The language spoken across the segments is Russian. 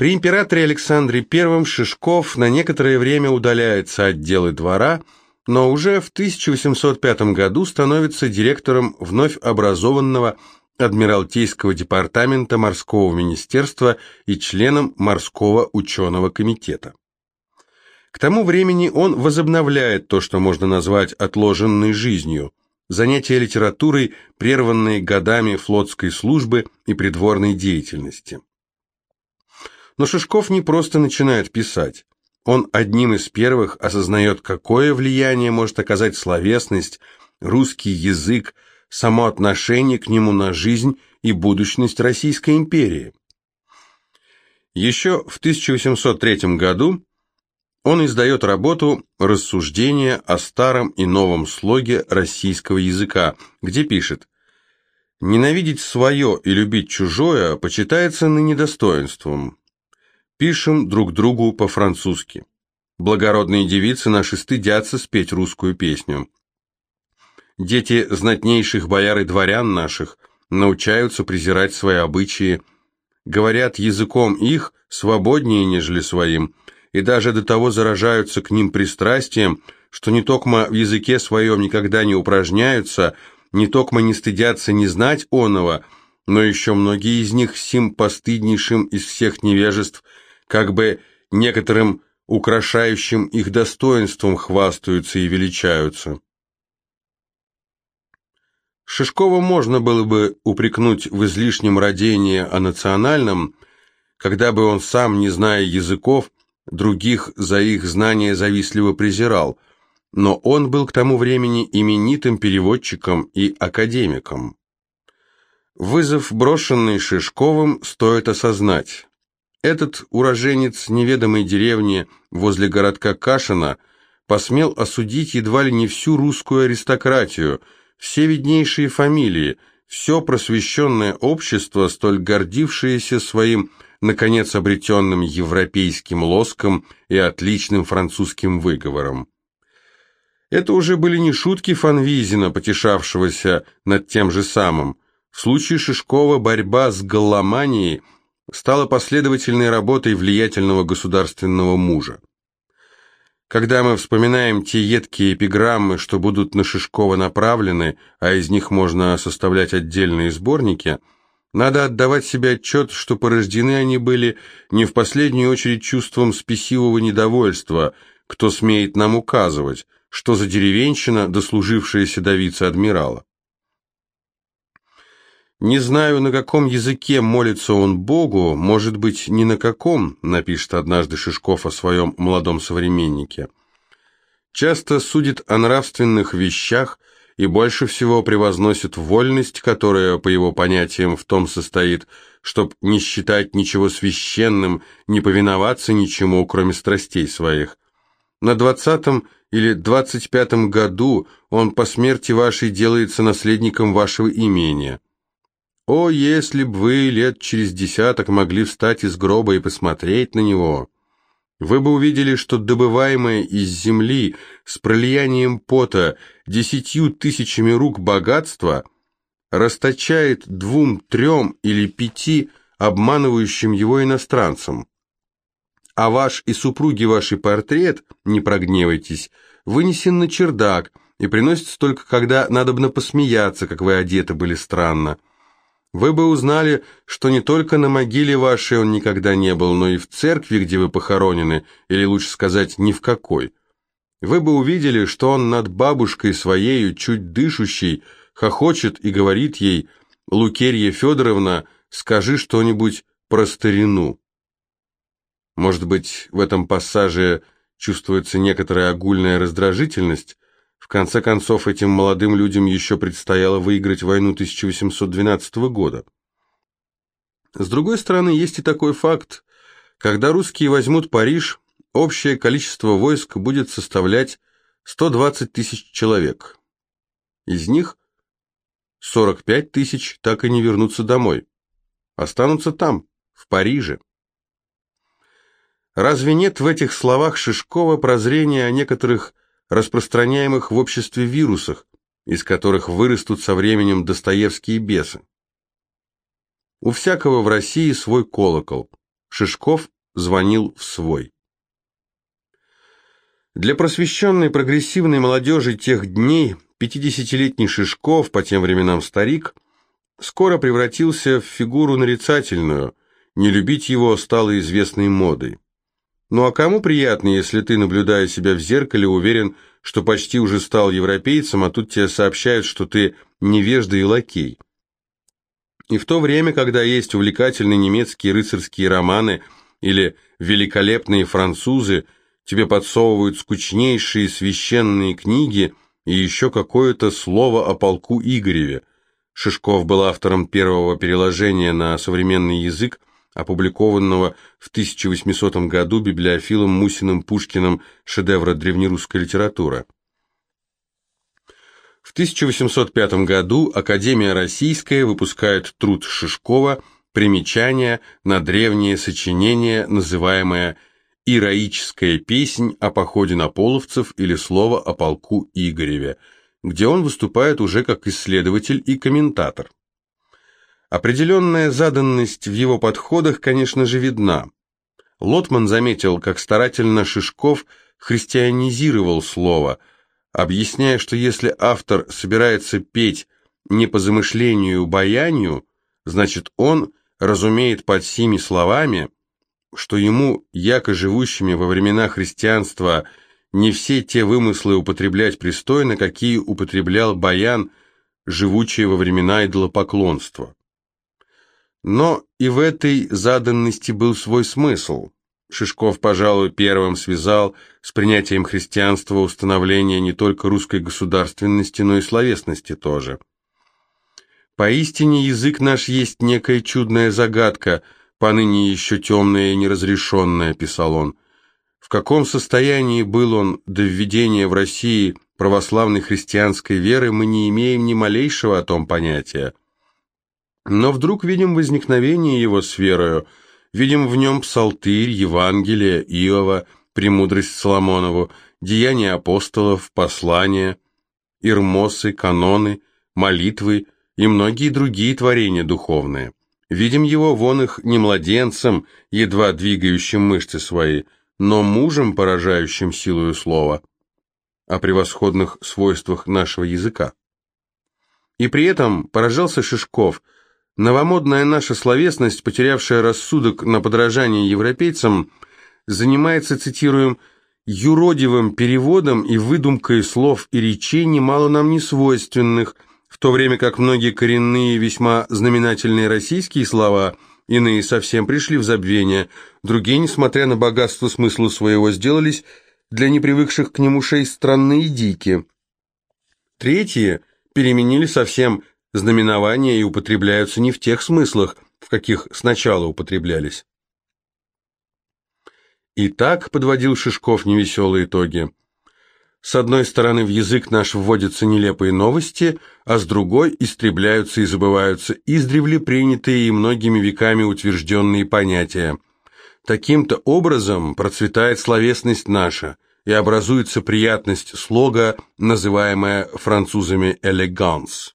При императоре Александре I Шишков на некоторое время удаляется от дел и двора, но уже в 1805 году становится директором вновь образованного Адмиралтейского департамента морского министерства и членом морского ученого комитета. К тому времени он возобновляет то, что можно назвать отложенной жизнью, занятия литературой, прерванные годами флотской службы и придворной деятельности. Но Шишков не просто начинает писать. Он одним из первых осознает, какое влияние может оказать словесность, русский язык, само отношение к нему на жизнь и будущность Российской империи. Еще в 1803 году он издает работу «Рассуждения о старом и новом слоге российского языка», где пишет «Ненавидеть свое и любить чужое почитается ныне достоинством. Пишем друг другу по-французски. Благородные девицы наши стыдятся спеть русскую песню. Дети знатнейших бояр и дворян наших научаются презирать свои обычаи, говорят языком их свободнее, нежели своим, и даже до того заражаются к ним пристрастием, что не токмо в языке своем никогда не упражняются, не токмо не стыдятся не знать оного, но еще многие из них сим постыднейшим из всех невежеств, как бы некоторым украшающим их достоинством хвастаются и величаются. Шишкова можно было бы упрекнуть в излишнем родении о национальном, когда бы он сам, не зная языков, других за их знания завистливо презирал, но он был к тому времени именитым переводчиком и академиком. Вызов, брошенный Шишковым, стоит осознать. Этот уроженец неведомой деревни возле городка Кашина посмел осудить едва ли не всю русскую аристократию – все виднейшие фамилии, все просвещенное общество, столь гордившееся своим, наконец, обретенным европейским лоском и отличным французским выговором. Это уже были не шутки Фанвизина, потешавшегося над тем же самым. В случае Шишкова борьба с галломанией стала последовательной работой влиятельного государственного мужа. Когда мы вспоминаем те едкие эпиграммы, что будут на Шишкова направлены, а из них можно составлять отдельные сборники, надо отдавать себе отчет, что порождены они были не в последнюю очередь чувством спесивого недовольства, кто смеет нам указывать, что за деревенщина, дослужившаяся до вице-адмирала. Не знаю, на каком языке молится он Богу, может быть, ни на каком, напишет однажды Шишков о своем молодом современнике. Часто судит о нравственных вещах и больше всего превозносит вольность, которая, по его понятиям, в том состоит, чтоб не считать ничего священным, не повиноваться ничему, кроме страстей своих. На двадцатом или двадцать пятом году он по смерти вашей делается наследником вашего имения. О, если б вы лет через десяток могли встать из гроба и посмотреть на него! Вы бы увидели, что добываемое из земли с пролиянием пота десятью тысячами рук богатство расточает двум, трем или пяти обманывающим его иностранцам. А ваш и супруги вашей портрет, не прогневайтесь, вынесен на чердак и приносится только когда надобно посмеяться, как вы одеты были странно вы бы узнали, что не только на могиле вашей он никогда не был, но и в церкви, где вы похоронены, или лучше сказать, ни в какой. Вы бы увидели, что он над бабушкой своею, чуть дышущей, хохочет и говорит ей, «Лукерья Федоровна, скажи что-нибудь про старину». Может быть, в этом пассаже чувствуется некоторая огульная раздражительность, в конце концов, этим молодым людям еще предстояло выиграть войну 1812 года. С другой стороны, есть и такой факт. Когда русские возьмут Париж, общее количество войск будет составлять 120 тысяч человек. Из них 45 тысяч так и не вернутся домой. Останутся там, в Париже. Разве нет в этих словах Шишкова прозрения о некоторых распространяемых в обществе вирусах, из которых вырастут со временем Достоевские бесы. У всякого в России свой колокол. Шишков звонил в свой. Для просвещенной прогрессивной молодежи тех дней 50-летний Шишков, по тем временам старик, скоро превратился в фигуру нарицательную, не любить его стало известной модой. Ну а кому приятно, если ты, наблюдая себя в зеркале, уверен, что почти уже стал европейцем, а тут тебе сообщают, что ты невежда и лакей? И в то время, когда есть увлекательные немецкие рыцарские романы или великолепные французы, тебе подсовывают скучнейшие священные книги и еще какое-то слово о полку Игореве. Шишков был автором первого переложения на современный язык опубликованного в 1800 году библиофилом Мусиным Пушкиным шедевра древнерусской литературы. В 1805 году Академия Российская выпускает труд Шишкова «Примечание на древнее сочинение, называемое «Ироическая песнь о походе на половцев» или «Слово о полку Игореве», где он выступает уже как исследователь и комментатор. Определенная заданность в его подходах, конечно же, видна. Лотман заметил, как старательно Шишков христианизировал слово, объясняя, что если автор собирается петь не по замышлению баянию, значит он разумеет под сими словами, что ему, яко живущими во времена христианства, не все те вымыслы употреблять пристойно, какие употреблял баян, живучие во времена идолопоклонства. Но и в этой заданности был свой смысл. Шишков, пожалуй, первым связал с принятием христианства установление не только русской государственности, но и словесности тоже. «Поистине язык наш есть некая чудная загадка, поныне еще темная и неразрешенная», – писал он. В каком состоянии был он до введения в России православной христианской веры, мы не имеем ни малейшего о том понятия. Но вдруг видим возникновение его с верою, видим в нем псалтырь, Евангелие, Иова, премудрость Соломонову, деяния апостолов, послания, ирмосы, каноны, молитвы и многие другие творения духовные. Видим его вон их не младенцем, едва двигающим мышцы свои, но мужем, поражающим силою слова, о превосходных свойствах нашего языка. И при этом поражался Шишков – Новомодная наша словесность, потерявшая рассудок на подражание европейцам, занимается, цитируем, «юродивым переводом и выдумкой слов и речей немало нам не свойственных», в то время как многие коренные весьма знаменательные российские слова, иные совсем пришли в забвение, другие, несмотря на богатство смысла своего, сделались для непривыкших к нему шей странные и дикие. Третьи переменили совсем знаменования и употребляются не в тех смыслах, в каких сначала употреблялись. И так подводил Шишков невеселые итоги. С одной стороны, в язык наш вводятся нелепые новости, а с другой истребляются и забываются издревле принятые и многими веками утвержденные понятия. Таким-то образом процветает словесность наша, и образуется приятность слога, называемая французами «элеганс».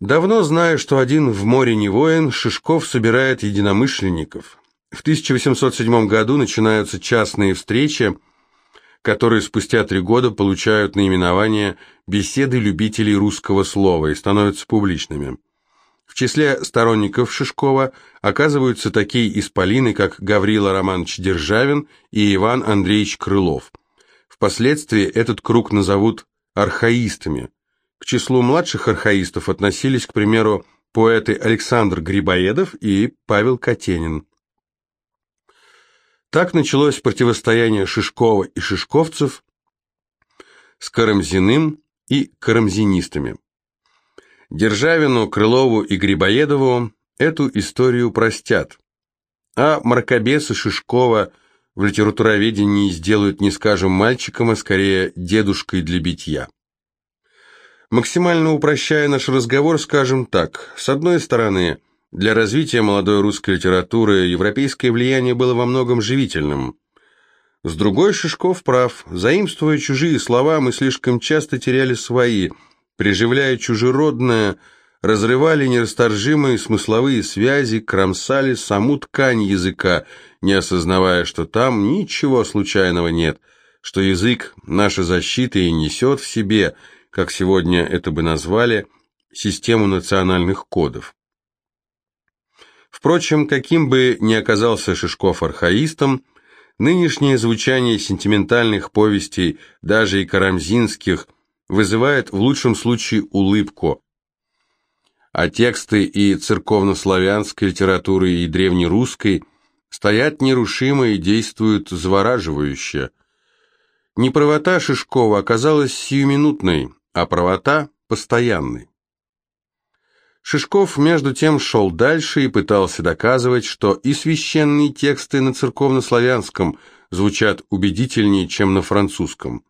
Давно знаю, что один в море не воин, Шишков собирает единомышленников. В 1807 году начинаются частные встречи, которые спустя три года получают наименование «Беседы любителей русского слова» и становятся публичными. В числе сторонников Шишкова оказываются такие исполины, как Гаврила Романович Державин и Иван Андреевич Крылов. Впоследствии этот круг назовут архаистами – к числу младших архаистов относились, к примеру, поэты Александр Грибоедов и Павел Катенин. Так началось противостояние Шишкова и шишковцев с Карамзиным и карамзинистами. Державину, Крылову и Грибоедову эту историю простят, а мракобесы Шишкова в литературоведении сделают не скажем мальчиком, а скорее дедушкой для битья. Максимально упрощая наш разговор, скажем так. С одной стороны, для развития молодой русской литературы европейское влияние было во многом живительным. С другой, Шишков прав. Заимствуя чужие слова, мы слишком часто теряли свои, приживляя чужеродное, разрывали нерасторжимые смысловые связи, кромсали саму ткань языка, не осознавая, что там ничего случайного нет, что язык – наша защита и несет в себе, как сегодня это бы назвали, систему национальных кодов. Впрочем, каким бы ни оказался Шишков архаистом, нынешнее звучание сентиментальных повестей, даже и карамзинских, вызывает в лучшем случае улыбку, а тексты и церковнославянской литературы, и древнерусской стоят нерушимо и действуют завораживающе. Неправота Шишкова оказалась сиюминутной, а правота – постоянной. Шишков, между тем, шел дальше и пытался доказывать, что и священные тексты на церковнославянском звучат убедительнее, чем на французском.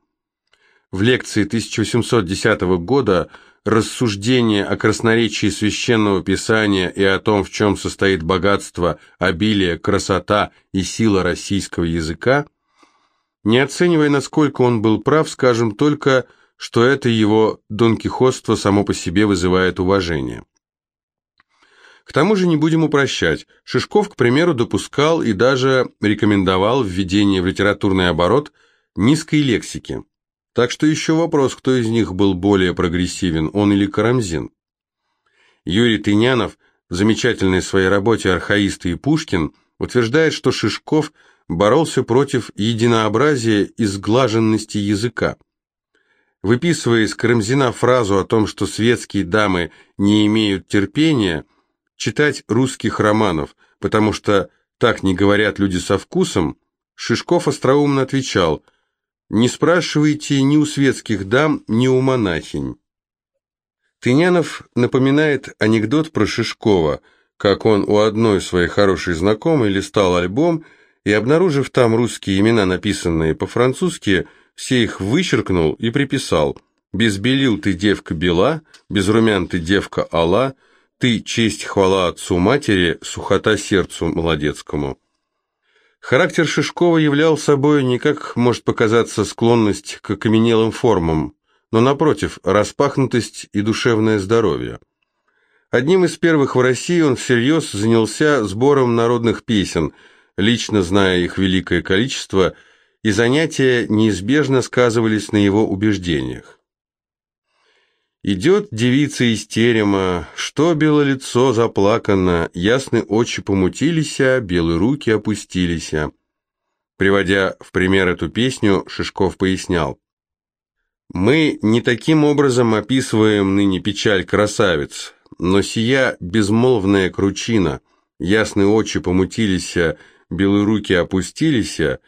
В лекции 1810 года рассуждение о красноречии священного писания и о том, в чем состоит богатство, обилие, красота и сила российского языка, не оценивая, насколько он был прав, скажем только, что это его донкихотство само по себе вызывает уважение. К тому же не будем упрощать. Шишков, к примеру, допускал и даже рекомендовал введение в литературный оборот низкой лексики. Так что еще вопрос, кто из них был более прогрессивен, он или Карамзин. Юрий Тынянов в замечательной своей работе «Архаисты и Пушкин» утверждает, что Шишков боролся против единообразия и сглаженности языка. Выписывая из Карамзина фразу о том, что светские дамы не имеют терпения – читать русских романов, потому что так не говорят люди со вкусом, Шишков остроумно отвечал «Не спрашивайте ни у светских дам, ни у монахинь». Тынянов напоминает анекдот про Шишкова, как он у одной своей хорошей знакомой листал альбом и, обнаружив там русские имена, написанные по-французски, все их вычеркнул и приписал «Без белил ты девка бела, без румян ты девка ала, ты честь хвала отцу матери, сухота сердцу молодецкому. Характер Шишкова являл собой не как может показаться склонность к окаменелым формам, но напротив, распахнутость и душевное здоровье. Одним из первых в России он всерьез занялся сбором народных песен, лично зная их великое количество, и занятия неизбежно сказывались на его убеждениях. Идет девица из терема, что бело лицо заплакано, ясны очи помутилися, белые руки опустилися. Приводя в пример эту песню, Шишков пояснял. «Мы не таким образом описываем ныне печаль красавиц, но сия безмолвная кручина, ясные очи помутилися, белые руки опустилися,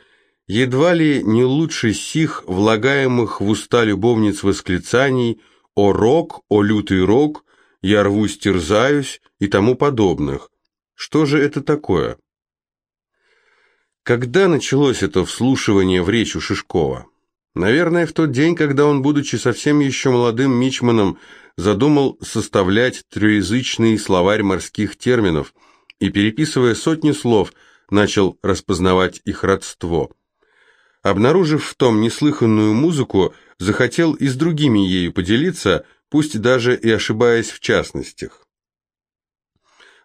едва ли не лучше сих, влагаемых в уста любовниц восклицаний – «О рок, о лютый рок», «Я рвусь, терзаюсь» и тому подобных. Что же это такое? Когда началось это вслушивание в речь у Шишкова? Наверное, в тот день, когда он, будучи совсем еще молодым мичманом, задумал составлять троязычный словарь морских терминов и, переписывая сотни слов, начал распознавать их родство. Обнаружив в том неслыханную музыку, захотел и с другими ею поделиться, пусть даже и ошибаясь в частностях.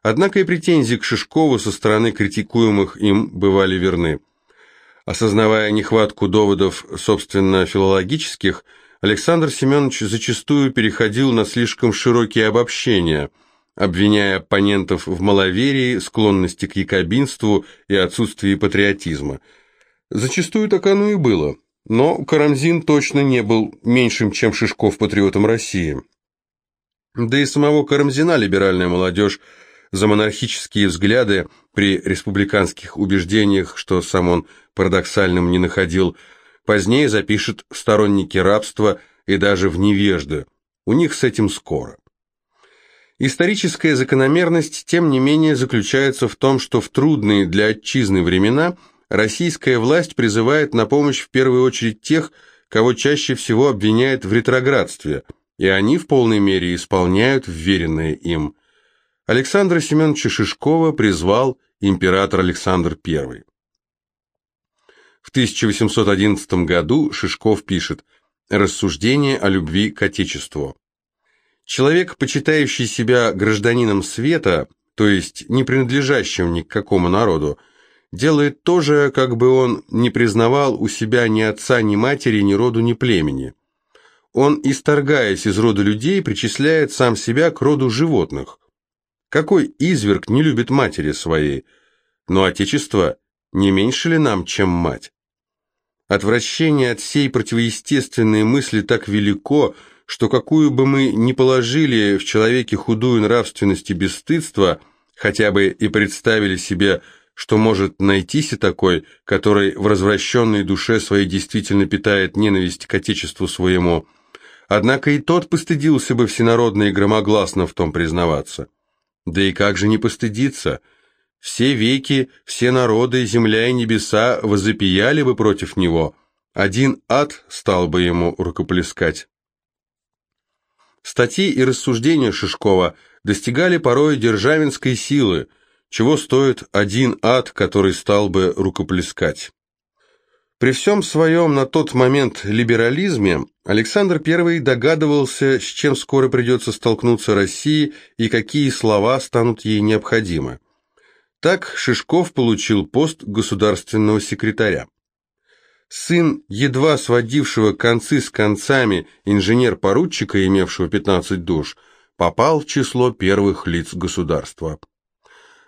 Однако и претензии к Шишкову со стороны критикуемых им бывали верны. Осознавая нехватку доводов, собственно, филологических, Александр Семенович зачастую переходил на слишком широкие обобщения, обвиняя оппонентов в маловерии, склонности к якобинству и отсутствии патриотизма. Зачастую так оно и было. Но Карамзин точно не был меньшим, чем Шишков патриотом России. Да и самого Карамзина либеральная молодежь за монархические взгляды при республиканских убеждениях, что сам он парадоксальным не находил, позднее запишет сторонники рабства и даже в невежды. У них с этим скоро. Историческая закономерность, тем не менее, заключается в том, что в трудные для отчизны времена – российская власть призывает на помощь в первую очередь тех, кого чаще всего обвиняет в ретроградстве, и они в полной мере исполняют вверенное им. Александра Семеновича Шишкова призвал император Александр I. В 1811 году Шишков пишет «Рассуждение о любви к Отечеству». Человек, почитающий себя гражданином света, то есть не принадлежащим ни к какому народу, делает то же, как бы он не признавал у себя ни отца, ни матери, ни роду, ни племени. Он, исторгаясь из рода людей, причисляет сам себя к роду животных. Какой изверг не любит матери своей? Но отечество не меньше ли нам, чем мать? Отвращение от всей противоестественной мысли так велико, что какую бы мы ни положили в человеке худую нравственность и бесстыдство, хотя бы и представили себе, что может найтись и такой, который в развращенной душе своей действительно питает ненависть к отечеству своему, однако и тот постыдился бы всенародно и громогласно в том признаваться. Да и как же не постыдиться – все веки, все народы, земля и небеса возопияли бы против него. Один ад стал бы ему рукоплескать. Статьи и рассуждения Шишкова достигали порой державинской силы, чего стоит один ад, который стал бы рукоплескать. При всем своем на тот момент либерализме Александр I догадывался, с чем скоро придется столкнуться России и какие слова станут ей необходимы. Так Шишков получил пост государственного секретаря. Сын, едва сводившего концы с концами инженер-поручика, имевшего 15 душ, попал в число первых лиц государства.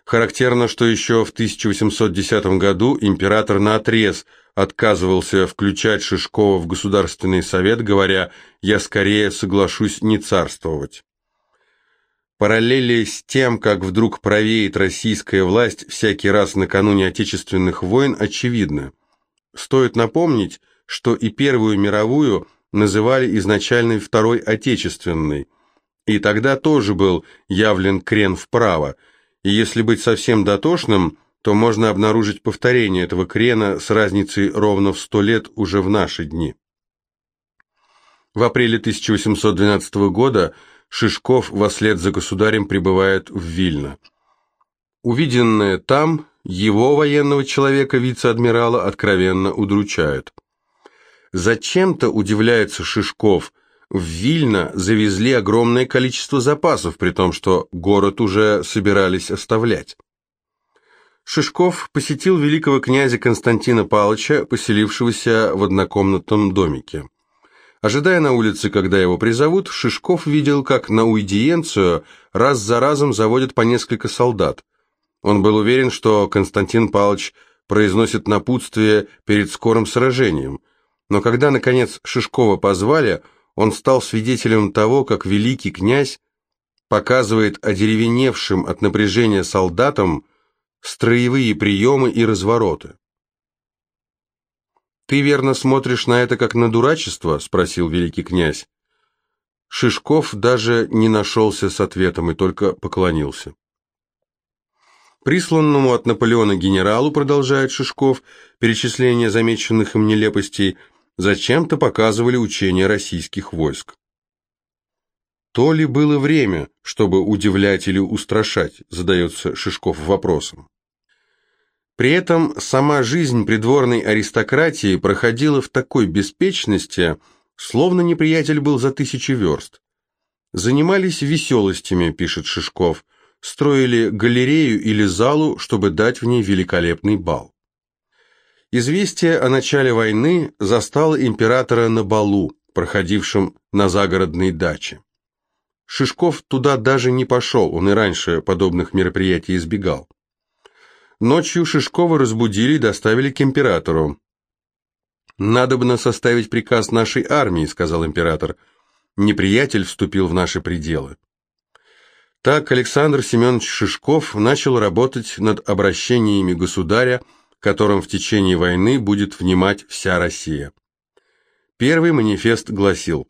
Характерно, что еще в 1810 году император наотрез отказывался включать Шишкова в Государственный совет, говоря «я скорее соглашусь не царствовать». Параллели с тем, как вдруг правеет российская власть всякий раз накануне отечественных войн, очевидны. Стоит напомнить, что и Первую мировую называли изначально Второй Отечественной, и тогда тоже был явлен крен вправо, и если быть совсем дотошным, то можно обнаружить повторение этого крена с разницей ровно в сто лет уже в наши дни. В апреле 1812 года Шишков вслед за государем прибывает в Вильно. Увиденное там его военного человека, вице-адмирала, откровенно удручает. Зачем-то, удивляется Шишков, в Вильно завезли огромное количество запасов, при том, что город уже собирались оставлять. Шишков посетил великого князя Константина Павловича, поселившегося в однокомнатном домике. Ожидая на улице, когда его призовут, Шишков видел, как на уидиенцию раз за разом заводят по несколько солдат. Он был уверен, что Константин Павлович произносит напутствие перед скорым сражением. Но когда, наконец, Шишкова позвали, он стал свидетелем того, как великий князь показывает одеревеневшим от напряжения солдатам строевые приемы и развороты. «Ты верно смотришь на это как на дурачество?» – спросил великий князь. Шишков даже не нашелся с ответом и только поклонился. Присланному от Наполеона генералу, продолжает Шишков, перечисление замеченных им нелепостей, зачем-то показывали учения российских войск. То ли было время, чтобы удивлять или устрашать, задается Шишков вопросом. При этом сама жизнь придворной аристократии проходила в такой беспечности, словно неприятель был за тысячи верст. Занимались веселостями, пишет Шишков, строили галерею или залу, чтобы дать в ней великолепный бал. Известие о начале войны застало императора на балу, проходившем на загородной даче. Шишков туда даже не пошел, он и раньше подобных мероприятий избегал. Ночью Шишкова разбудили и доставили к императору. «Надобно составить приказ нашей армии», — сказал император. «Неприятель вступил в наши пределы». Так Александр Семенович Шишков начал работать над обращениями государя, которым в течение войны будет внимать вся Россия. Первый манифест гласил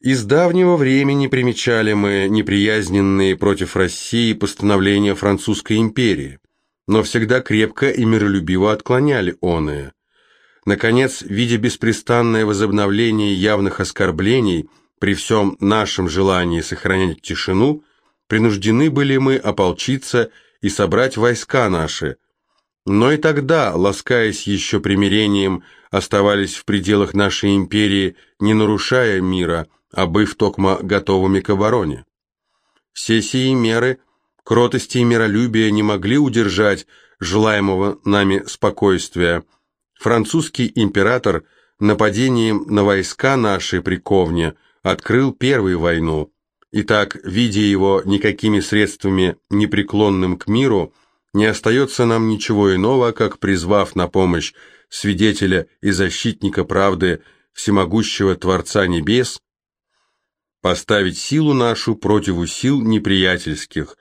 из давнего времени примечали мы неприязненные против России постановления Французской империи, но всегда крепко и миролюбиво отклоняли оные. Наконец, видя беспрестанное возобновление явных оскорблений при всем нашем желании сохранять тишину, принуждены были мы ополчиться и собрать войска наши. Но и тогда, ласкаясь еще примирением, оставались в пределах нашей империи, не нарушая мира – а быв токмо готовыми к обороне. Все сии меры кротости и миролюбия не могли удержать желаемого нами спокойствия. Французский император нападением на войска наши при Ковне открыл первую войну. Итак, видя его никакими средствами непреклонным к миру, не остается нам ничего иного, как призвав на помощь свидетеля и защитника правды всемогущего Творца Небес, поставить силу нашу противу сил неприятельских.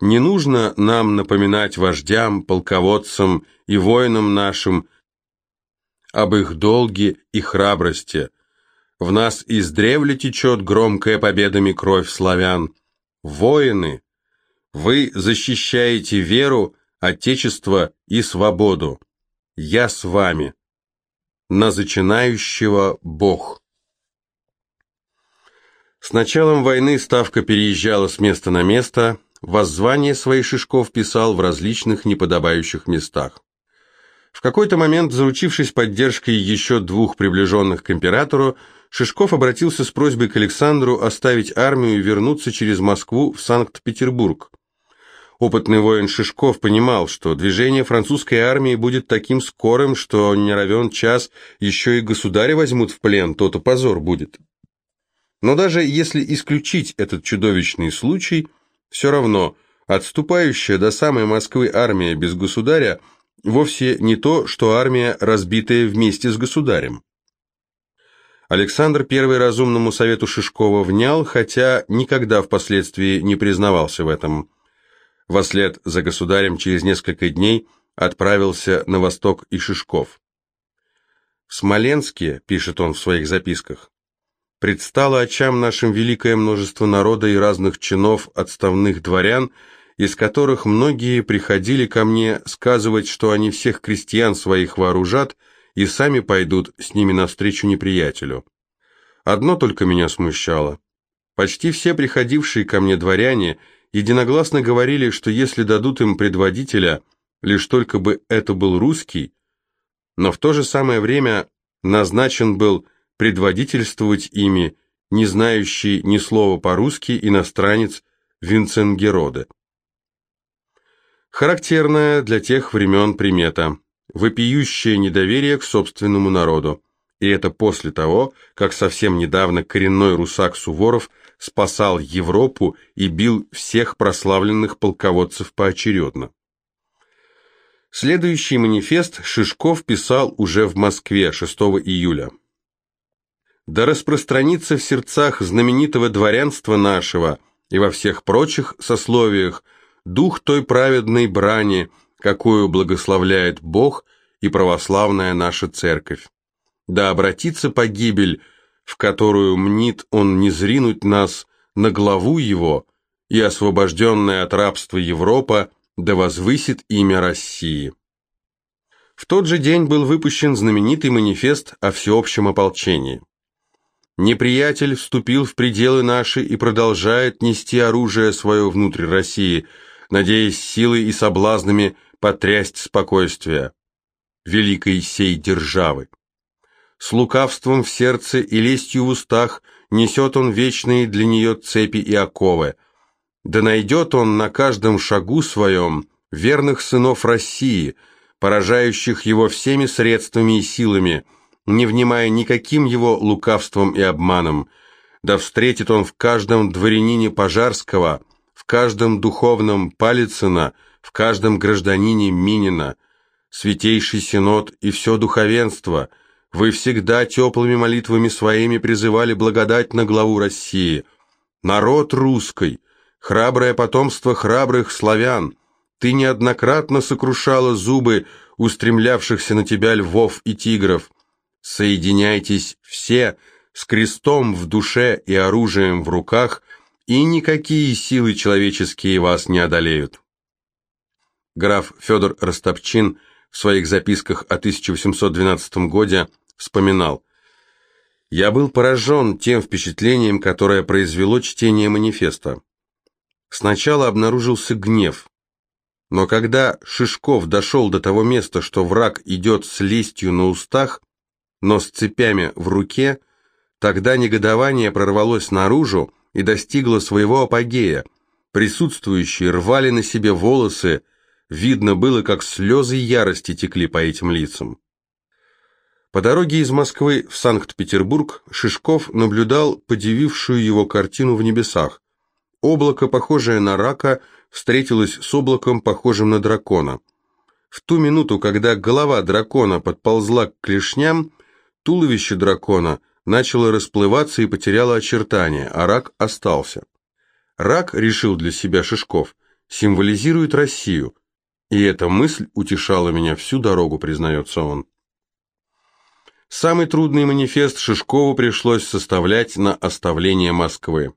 Не нужно нам напоминать вождям, полководцам и воинам нашим об их долге и храбрости. В нас издревле течет громкая победами кровь славян. Воины, вы защищаете веру, отечество и свободу. Я с вами. На зачинающего Бог. С началом войны Ставка переезжала с места на место, воззвание своих Шишков писал в различных неподобающих местах. В какой-то момент, заручившись поддержкой еще двух приближенных к императору, Шишков обратился с просьбой к Александру оставить армию и вернуться через Москву в Санкт-Петербург. Опытный воин Шишков понимал, что движение французской армии будет таким скорым, что не равен час еще и государя возьмут в плен, то-то позор будет. Но даже если исключить этот чудовищный случай, все равно отступающая до самой Москвы армия без государя вовсе не то, что армия, разбитая вместе с государем. Александр I разумному совету Шишкова внял, хотя никогда впоследствии не признавался в этом. Вослед за государем через несколько дней отправился на восток и Шишков. В Смоленске, пишет он в своих записках, предстало очам нашим великое множество народа и разных чинов отставных дворян, из которых многие приходили ко мне сказывать, что они всех крестьян своих вооружат и сами пойдут с ними навстречу неприятелю. Одно только меня смущало. Почти все приходившие ко мне дворяне единогласно говорили, что если дадут им предводителя, лишь только бы это был русский, но в то же самое время назначен был предводительствовать ими, не знающий ни слова по-русски иностранец Винценгероде. Характерная для тех времен примета – вопиющее недоверие к собственному народу. И это после того, как совсем недавно коренной русак Суворов спасал Европу и бил всех прославленных полководцев поочередно. Следующий манифест Шишков писал уже в Москве 6 июля да распространится в сердцах знаменитого дворянства нашего и во всех прочих сословиях дух той праведной брани, какую благословляет Бог и православная наша церковь. Да обратится погибель, в которую мнит он не зринуть нас на главу его, и освобожденная от рабства Европа да возвысит имя России. В тот же день был выпущен знаменитый манифест о всеобщем ополчении. Неприятель вступил в пределы наши и продолжает нести оружие свое внутрь России, надеясь силой и соблазнами потрясть спокойствие великой сей державы. С лукавством в сердце и лестью в устах несет он вечные для нее цепи и оковы. Да найдет он на каждом шагу своем верных сынов России, поражающих его всеми средствами и силами – не внимая никаким его лукавством и обманом, да встретит он в каждом дворянине Пожарского, каждом духовном Палицына, в каждом гражданине Минина, Святейший Синод и все духовенство, вы всегда теплыми молитвами своими призывали благодать на главу России. Народ русский, храброе потомство храбрых славян, ты неоднократно сокрушала зубы устремлявшихся на тебя львов и тигров, Соединяйтесь все с крестом в душе и оружием в руках, и никакие силы человеческие вас не одолеют. Граф Федор Ростопчин в своих записках о 1812 годе вспоминал «Я был поражен тем впечатлением, которое произвело чтение манифеста. Сначала обнаружился гнев, но когда Шишков дошел до того места, что враг идет с лестью на устах, но с цепями в руке, Тогда негодование прорвалось наружу и достигло своего апогея. Присутствующие рвали на себе волосы, видно было, как слезы ярости текли по этим лицам. По дороге из Москвы в Санкт-Петербург Шишков наблюдал подивившую его картину в небесах. Облако, похожее на рака, встретилось с облаком, похожим на дракона. В ту минуту, когда голова дракона подползла к клешням, туловище дракона начало расплываться и потеряло очертания, а рак остался. Рак, решил для себя Шишков, символизирует Россию, и эта мысль утешала меня всю дорогу, признается он. Самый трудный манифест Шишкову пришлось составлять на оставление Москвы.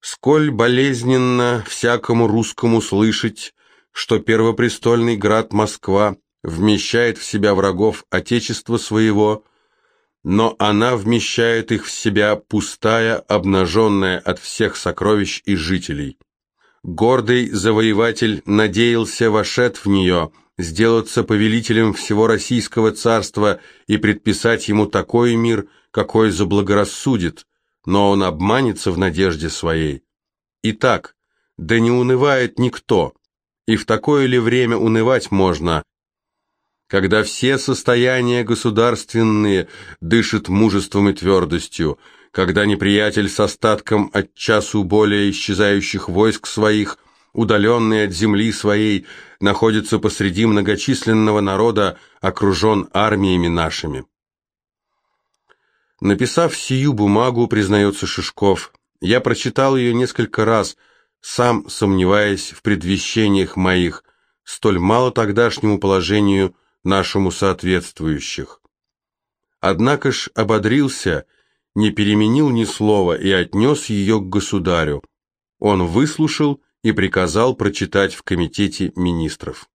«Сколь болезненно всякому русскому слышать, что первопрестольный град Москва вмещает в себя врагов Отечества своего, но она вмещает их в себя пустая, обнаженная от всех сокровищ и жителей. Гордый завоеватель надеялся вошед в нее, сделаться повелителем всего российского царства и предписать ему такой мир, какой заблагорассудит, но он обманется в надежде своей. Итак, да не унывает никто, и в такое ли время унывать можно, когда все состояния государственные дышат мужеством и твердостью, когда неприятель с остатком от часу более исчезающих войск своих – удаленный от земли своей, находится посреди многочисленного народа, окружен армиями нашими. Написав сию бумагу, признается Шишков, я прочитал ее несколько раз, сам сомневаясь в предвещениях моих, столь мало тогдашнему положению нашему соответствующих. Однако ж ободрился, не переменил ни слова и отнес ее к государю. Он выслушал и приказал прочитать в комитете министров.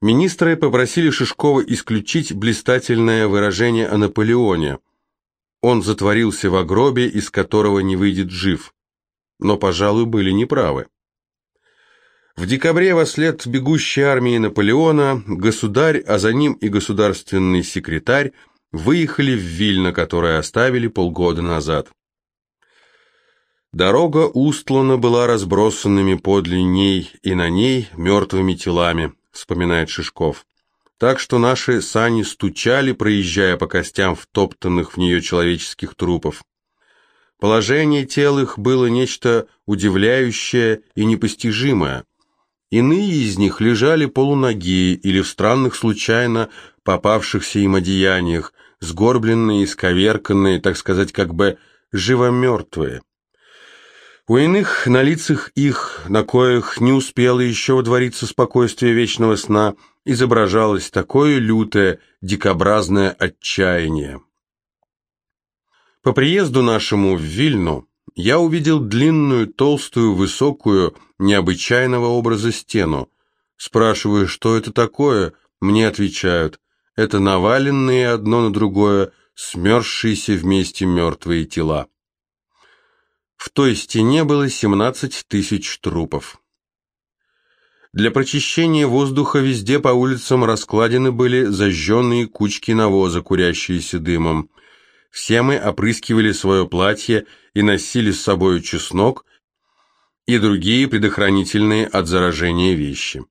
Министры попросили Шишкова исключить блистательное выражение о Наполеоне. Он затворился в гробе, из которого не выйдет жив. Но, пожалуй, были неправы. В декабре во след бегущей армии Наполеона государь, а за ним и государственный секретарь выехали в Вильно, которое оставили полгода назад. Дорога устлана была разбросанными подле ней и на ней мертвыми телами, вспоминает Шишков. Так что наши сани стучали, проезжая по костям втоптанных в нее человеческих трупов. Положение тел их было нечто удивляющее и непостижимое. Иные из них лежали полуноги или в странных случайно попавшихся им одеяниях, сгорбленные, исковерканные, так сказать, как бы живомертвые. У иных на лицах их, на коих не успело еще водвориться спокойствие вечного сна, изображалось такое лютое, дикобразное отчаяние. По приезду нашему в Вильну я увидел длинную, толстую, высокую, необычайного образа стену. Спрашиваю, что это такое, мне отвечают, это наваленные одно на другое, смерзшиеся вместе мертвые тела. В той стене было 17 тысяч трупов. Для прочищения воздуха везде по улицам раскладены были зажженные кучки навоза, курящиеся дымом. Все мы опрыскивали свое платье и носили с собой чеснок и другие предохранительные от заражения вещи.